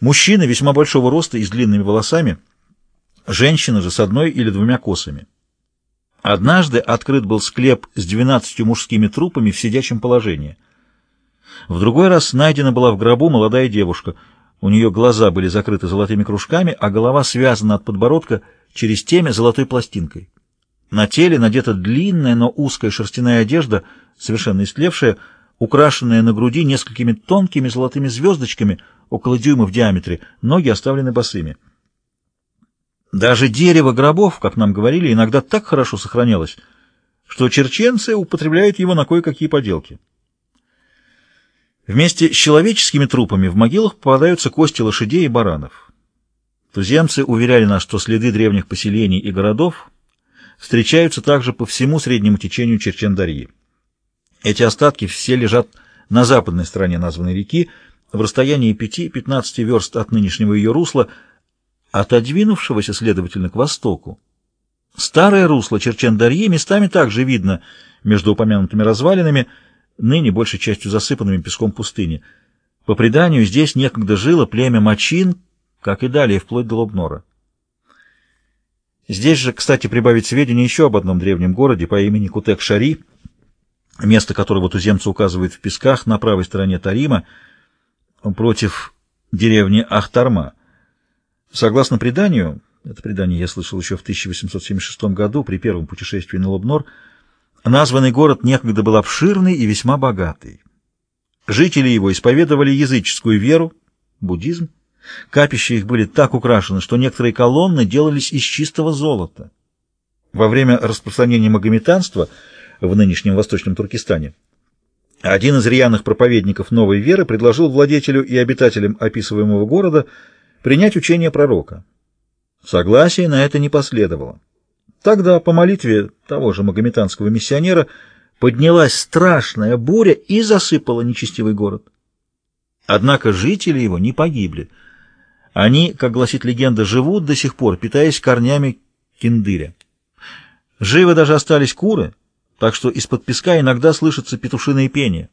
Мужчина весьма большого роста и с длинными волосами, женщина же с одной или двумя косами. Однажды открыт был склеп с двенадцатью мужскими трупами в сидячем положении. В другой раз найдена была в гробу молодая девушка. У нее глаза были закрыты золотыми кружками, а голова связана от подбородка через темя золотой пластинкой. На теле надета длинная, но узкая шерстяная одежда, совершенно истлевшая, украшенная на груди несколькими тонкими золотыми звездочками, около дюйма в диаметре, ноги оставлены босыми. Даже дерево гробов, как нам говорили, иногда так хорошо сохранялось, что черченцы употребляют его на кое-какие поделки. Вместе с человеческими трупами в могилах попадаются кости лошадей и баранов. Туземцы уверяли нас, что следы древних поселений и городов встречаются также по всему среднему течению Черчендарьи. Эти остатки все лежат на западной стороне названной реки, в расстоянии 5-15 верст от нынешнего ее русла, отодвинувшегося, следовательно, к востоку. Старое русло Черчендарьи местами также видно между упомянутыми развалинами, ныне большей частью засыпанными песком пустыни. По преданию, здесь некогда жило племя Мачин, как и далее, вплоть до Лобнора. Здесь же, кстати, прибавить сведения еще об одном древнем городе по имени Кутек-Шари, место которого туземцы указывают в песках на правой стороне Тарима, против деревни Ахтарма. Согласно преданию, это предание я слышал еще в 1876 году при первом путешествии на Лобнор, названный город некогда был обширный и весьма богатый. Жители его исповедовали языческую веру, буддизм, Капища их были так украшены, что некоторые колонны делались из чистого золота. Во время распространения магометанства в нынешнем Восточном Туркестане один из рьяных проповедников новой веры предложил владетелю и обитателям описываемого города принять учение пророка. Согласие на это не последовало. Тогда по молитве того же магометанского миссионера поднялась страшная буря и засыпала нечестивый город. Однако жители его не погибли — они, как гласит легенда, живут до сих пор, питаясь корнями киндыря. Живы даже остались куры, так что из-под песка иногда слышится петушиное пение.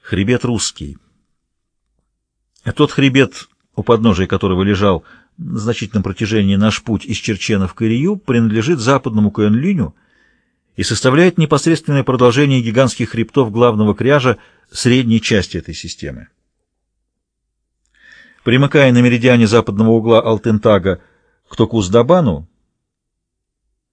Хребет русский. Тот хребет, у подножия которого лежал на значительном протяжении наш путь из Черчена в Кырию, принадлежит западному Куэнлиню и составляет непосредственное продолжение гигантских хребтов главного кряжа средней части этой системы. Примыкая на меридиане западного угла Алтентага к Токуздабану,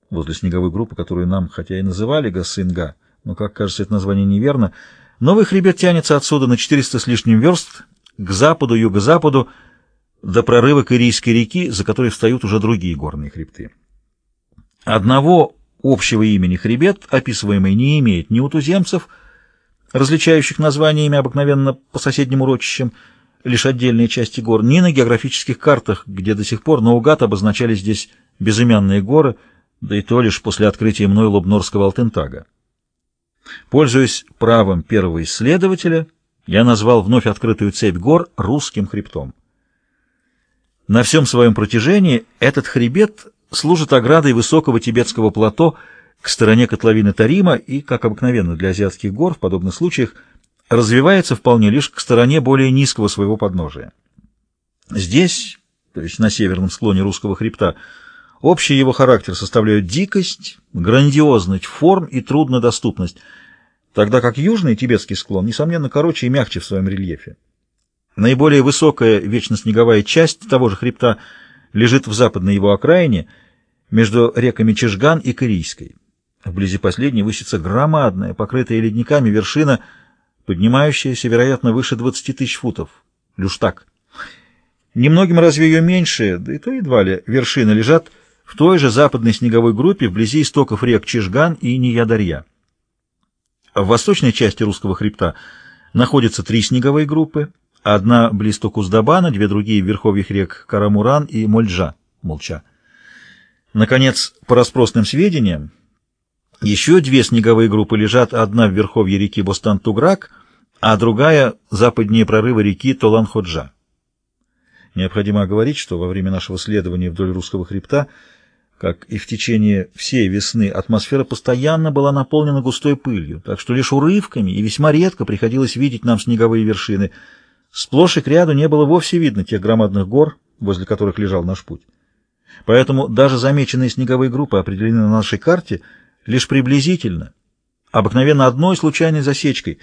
возле снеговой группы, которую нам, хотя и называли Гасынга, но, как кажется, это название неверно, новый хребет тянется отсюда на 400 с лишним верст к западу, юго-западу, до прорыва Кырийской реки, за которой встают уже другие горные хребты. Одного общего имени хребет, описываемый, не имеет ни у туземцев, различающих названиями обыкновенно по соседним урочищам, лишь отдельные части гор, ни на географических картах, где до сих пор наугад обозначались здесь безымянные горы, да и то лишь после открытия мной Лобнорского Алтентага. Пользуясь правом первого исследователя, я назвал вновь открытую цепь гор русским хребтом. На всем своем протяжении этот хребет служит оградой высокого тибетского плато к стороне котловины Тарима и, как обыкновенно для азиатских гор в подобных случаях, развивается вполне лишь к стороне более низкого своего подножия. Здесь, то есть на северном склоне русского хребта, общий его характер составляют дикость, грандиозность форм и труднодоступность, тогда как южный тибетский склон, несомненно, короче и мягче в своем рельефе. Наиболее высокая вечно-снеговая часть того же хребта лежит в западной его окраине, между реками Чижган и Кырийской. Вблизи последней высится громадная, покрытая ледниками вершина – поднимающаяся, вероятно, выше 20 тысяч футов. Люштаг. Немногим разве ее меньше, да и то едва ли, вершины лежат в той же западной снеговой группе вблизи истоков рек Чижган и Ниядарья. В восточной части русского хребта находятся три снеговые группы, одна близ Токуздабана, две другие в верховьях рек Карамуран и Мольджа, Молча. Наконец, по распросным сведениям, еще две снеговые группы лежат, одна в верховье реки Бостан-Туграк, а другая — западнее прорыва реки Толан-Ходжа. Необходимо оговорить, что во время нашего следования вдоль русского хребта, как и в течение всей весны, атмосфера постоянно была наполнена густой пылью, так что лишь урывками и весьма редко приходилось видеть нам снеговые вершины. Сплошь и к ряду не было вовсе видно тех громадных гор, возле которых лежал наш путь. Поэтому даже замеченные снеговые группы определены на нашей карте лишь приблизительно, обыкновенно одной случайной засечкой.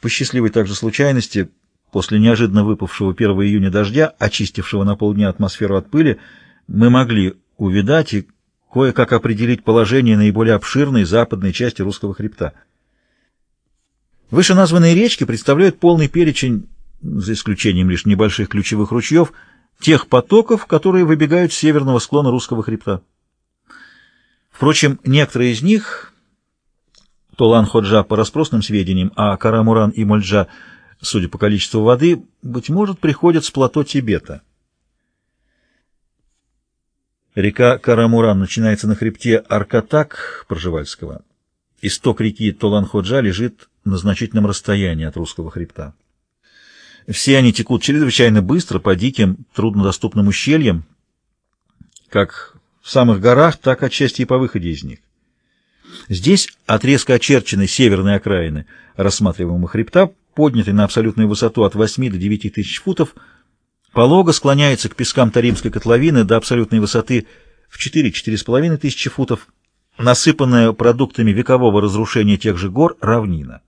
По счастливой также случайности, после неожиданно выпавшего 1 июня дождя, очистившего на полдня атмосферу от пыли, мы могли увидать и кое-как определить положение наиболее обширной западной части русского хребта. Вышеназванные речки представляют полный перечень, за исключением лишь небольших ключевых ручьев, тех потоков, которые выбегают с северного склона русского хребта. Впрочем, некоторые из них, Толан-Ходжа по распросным сведениям, а Карамуран и Мольджа, судя по количеству воды, быть может, приходят с плато Тибета. Река Карамуран начинается на хребте Аркатак Пржевальского. Исток реки Толан-Ходжа лежит на значительном расстоянии от русского хребта. Все они текут чрезвычайно быстро по диким, труднодоступным ущельям, как в самых горах, так отчасти и по выходе из них. Здесь от резко очерченной северной окраины рассматриваемого хребта, поднятый на абсолютную высоту от 8 до 9 тысяч футов, полого склоняется к пескам Таримской котловины до абсолютной высоты в 4-4,5 тысячи футов, насыпанная продуктами векового разрушения тех же гор равнина.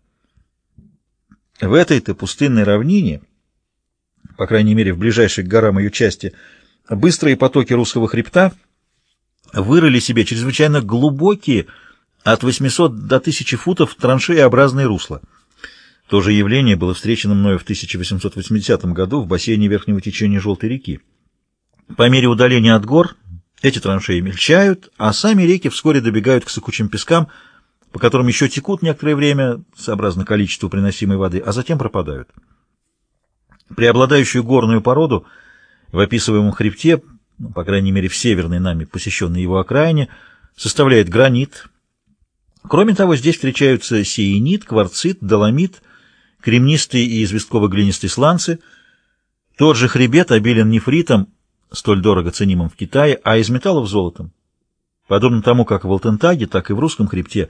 В этой-то пустынной равнине по крайней мере в ближайшей к горам ее части, быстрые потоки русского хребта вырыли себе чрезвычайно глубокие, от 800 до 1000 футов, траншееобразные русла. То же явление было встречено мною в 1880 году в бассейне верхнего течения Желтой реки. По мере удаления от гор эти траншеи мельчают, а сами реки вскоре добегают к сыкучим пескам, по которым еще текут некоторое время, сообразно количеству приносимой воды, а затем пропадают. Преобладающую горную породу в описываемом хребте, ну, по крайней мере в северной нами посещенной его окраине, составляет гранит. Кроме того, здесь встречаются сиенит, кварцит, доломит, кремнистые и известково-глинистые сланцы. Тот же хребет обилен нефритом, столь дорого ценимым в Китае, а из металлов золотом. Подобно тому, как в Алтентаге, так и в русском хребте,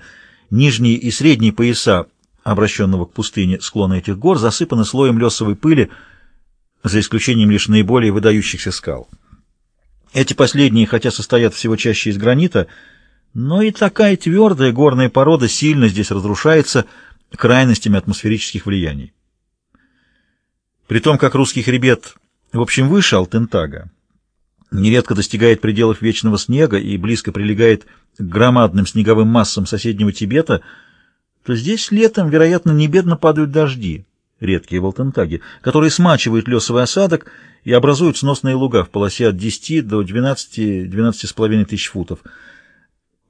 нижние и средние пояса обращенного к пустыне склона этих гор засыпаны слоем лесовой пыли, за исключением лишь наиболее выдающихся скал. Эти последние, хотя состоят всего чаще из гранита, но и такая твердая горная порода сильно здесь разрушается крайностями атмосферических влияний. При том, как русский хребет, в общем, выше Алтентага, нередко достигает пределов вечного снега и близко прилегает к громадным снеговым массам соседнего Тибета, то здесь летом, вероятно, не бедно падают дожди, редкие в Алтентаге, которые смачивают лесовый осадок и образуют сносные луга в полосе от 10 до 12-12,5 тысяч футов.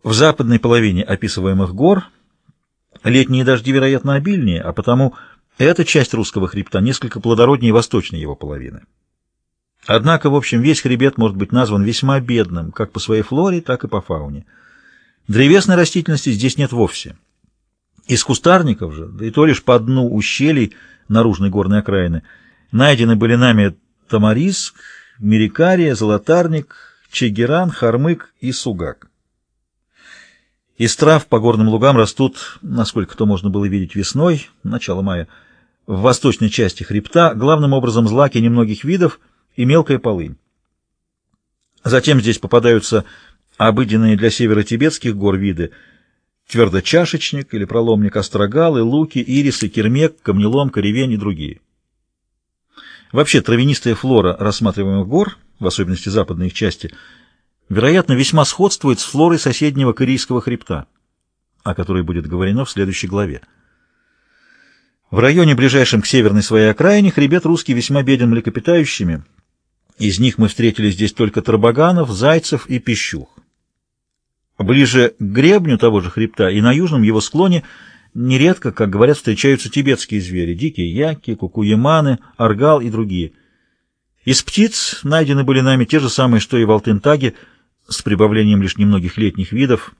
В западной половине описываемых гор летние дожди, вероятно, обильнее, а потому эта часть русского хребта несколько плодороднее восточной его половины. Однако, в общем, весь хребет может быть назван весьма бедным, как по своей флоре, так и по фауне. Древесной растительности здесь нет вовсе. Из кустарников же, да и то лишь по дну ущелий наружной горной окраины, найдены были нами тамариск, мирикария, золотарник, чегеран, хармык и сугак. Из трав по горным лугам растут, насколько то можно было видеть весной, начало мая, в восточной части хребта, главным образом злаки немногих видов и мелкая полынь. Затем здесь попадаются обыденные для северо-тибетских гор виды – твердочашечник или проломник острогалы, луки, ирисы, кермек, камнеломка, ревень и другие. Вообще травянистая флора рассматриваемых гор, в особенности западной их части, вероятно, весьма сходствует с флорой соседнего Корейского хребта, о которой будет говорено в следующей главе. В районе, ближайшем к северной своей окраине, хребет русский весьма беден млекопитающими. Из них мы встретили здесь только тарбаганов, зайцев и пищух. Ближе к гребню того же хребта и на южном его склоне нередко, как говорят, встречаются тибетские звери, дикие яки, кукуеманы, аргал и другие. Из птиц найдены были нами те же самые, что и в Алтентаге, с прибавлением лишь немногих летних видов.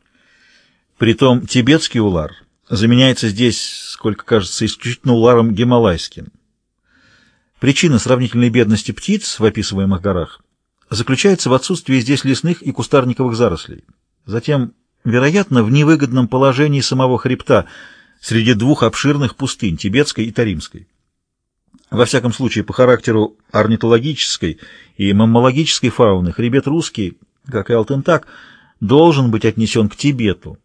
Притом тибетский улар заменяется здесь, сколько кажется, исключительно уларом гималайским. Причина сравнительной бедности птиц в описываемых горах заключается в отсутствии здесь лесных и кустарниковых зарослей. Затем, вероятно, в невыгодном положении самого хребта среди двух обширных пустынь, тибетской и таримской. Во всяком случае, по характеру орнитологической и маммологической фауны хребет русский, как и Алтентак, должен быть отнесен к Тибету,